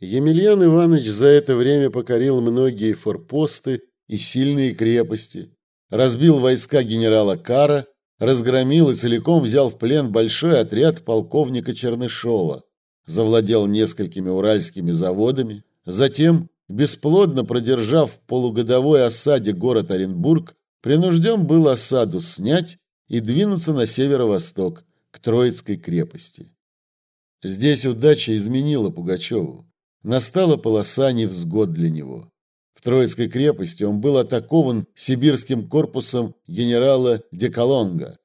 Емельян Иванович за это время покорил многие форпосты и сильные крепости, разбил войска генерала Кара, разгромил и целиком взял в плен большой отряд полковника Чернышова, завладел несколькими уральскими заводами, затем, бесплодно продержав в полугодовой осаде город Оренбург, принужден был осаду снять и двинуться на северо-восток, к Троицкой крепости. Здесь удача изменила Пугачеву настала полоса невзгод для него. В Троицкой крепости он был атакован сибирским корпусом генерала Деколонга.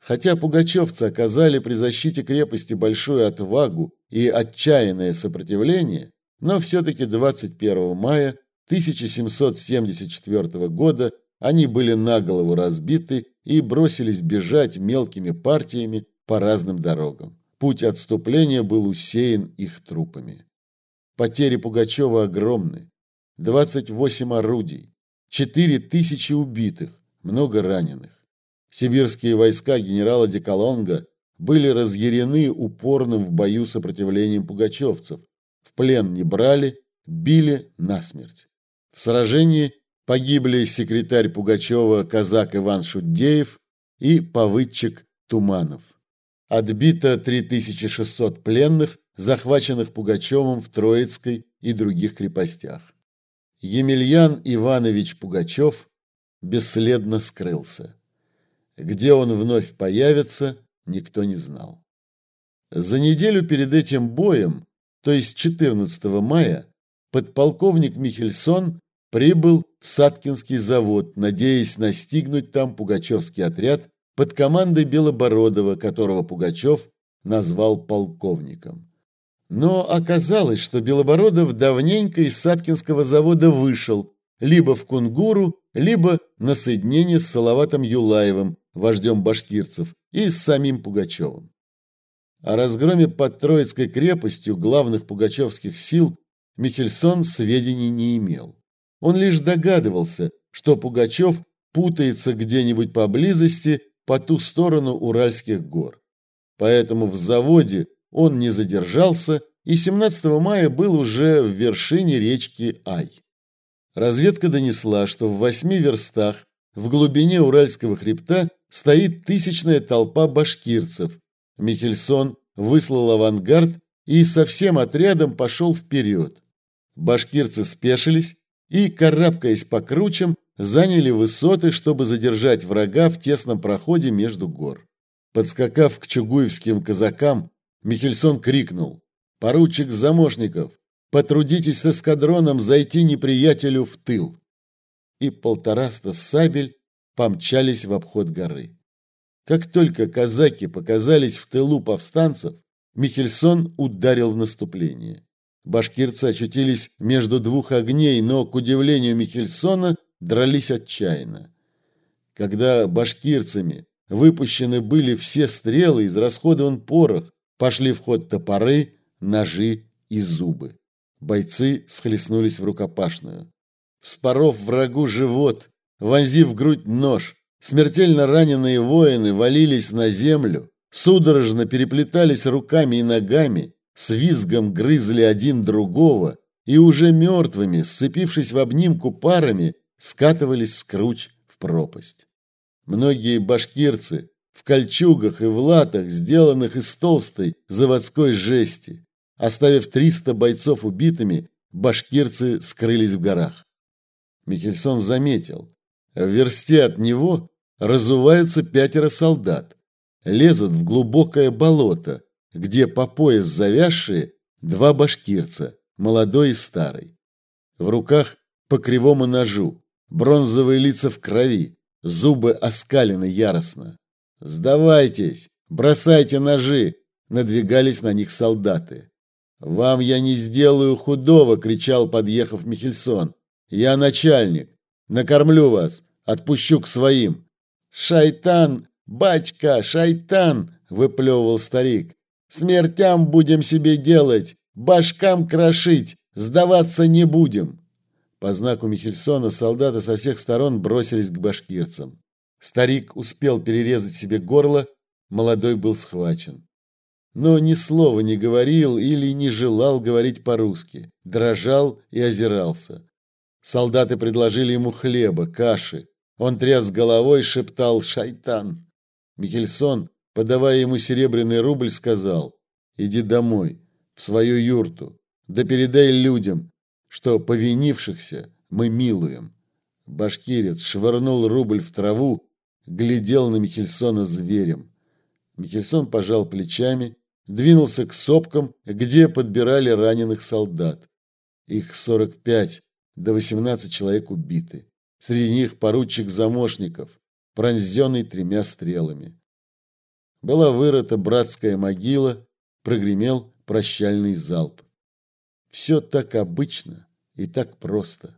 Хотя пугачевцы оказали при защите крепости большую отвагу и отчаянное сопротивление, но все-таки 21 мая 1774 года они были наголову разбиты и бросились бежать мелкими партиями по разным дорогам. Путь отступления был усеян их трупами. Потери Пугачева огромны. 28 орудий, 4 тысячи убитых, много раненых. Сибирские войска генерала Деколонга были разъярены упорным в бою сопротивлением пугачевцев. В плен не брали, били насмерть. В сражении погибли секретарь Пугачева казак Иван Шудеев и повыдчик Туманов. Отбито 3600 пленных, захваченных Пугачевым в Троицкой и других крепостях. Емельян Иванович Пугачев бесследно скрылся. Где он вновь появится, никто не знал. За неделю перед этим боем, то есть 14 мая, подполковник Михельсон прибыл в Саткинский завод, надеясь настигнуть там пугачевский отряд под командой Белобородова, которого Пугачев назвал полковником. Но оказалось, что Белобородов давненько из Саткинского завода вышел, либо в Кунгуру, либо на соединение с Салаватом Юлаевым, вождем башкирцев, и с самим Пугачевым. О разгроме под Троицкой крепостью главных пугачевских сил Михельсон сведений не имел. Он лишь догадывался, что Пугачев путается где-нибудь поблизости по ту сторону Уральских гор. Поэтому в заводе он не задержался и 17 мая был уже в вершине речки Ай. Разведка донесла, что в восьми верстах в глубине Уральского хребта стоит тысячная толпа башкирцев. Михельсон выслал авангард и со всем отрядом пошел вперед. Башкирцы спешились и, карабкаясь по кручам, заняли высоты, чтобы задержать врага в тесном проходе между гор. Подскакав к чугуевским казакам, Михельсон крикнул. «Поручик Замошников, потрудитесь с эскадроном зайти неприятелю в тыл!» И полтораста сабель помчались в обход горы. Как только казаки показались в тылу повстанцев, Михельсон ударил в наступление. Башкирцы очутились между двух огней, но, к удивлению Михельсона, дрались отчаянно. Когда башкирцами выпущены были все стрелы, израсходован порох, Пошли в ход топоры, ножи и зубы. Бойцы схлестнулись в рукопашную. Вспоров врагу живот, вонзив в грудь нож, смертельно раненые воины валились на землю, судорожно переплетались руками и ногами, с визгом грызли один другого и уже мертвыми, сцепившись в обнимку парами, скатывались с круч в пропасть. Многие башкирцы в кольчугах и в латах, сделанных из толстой заводской жести. Оставив 300 бойцов убитыми, башкирцы скрылись в горах. Михельсон заметил, в версте от него разуваются пятеро солдат, лезут в глубокое болото, где по пояс завязшие два башкирца, молодой и старый. В руках по кривому ножу, бронзовые лица в крови, зубы оскалены яростно. «Сдавайтесь! Бросайте ножи!» Надвигались на них солдаты. «Вам я не сделаю худого!» — кричал, подъехав Михельсон. «Я начальник! Накормлю вас! Отпущу к своим!» «Шайтан! Бачка! Шайтан!» — выплевывал старик. «Смертям будем себе делать! Башкам крошить! Сдаваться не будем!» По знаку Михельсона солдаты со всех сторон бросились к башкирцам. Старик успел перерезать себе горло, молодой был схвачен. но ни слова не говорил или не желал говорить по-русски, дрожал и озирался. Солдаты предложили ему хлеба, каши. Он тряс головой, шептал «Шайтан!». Михельсон, подавая ему серебряный рубль, сказал «Иди домой, в свою юрту, да передай людям, что повинившихся мы милуем». Башкирец швырнул рубль в траву, глядел на Михельсона зверем. Михельсон пожал плечами, двинулся к сопкам, где подбирали раненых солдат. Их 45 до 18 человек убиты. Среди них поручик Замошников, пронзенный тремя стрелами. Была вырыта братская могила, прогремел прощальный залп. Все так обычно и так просто.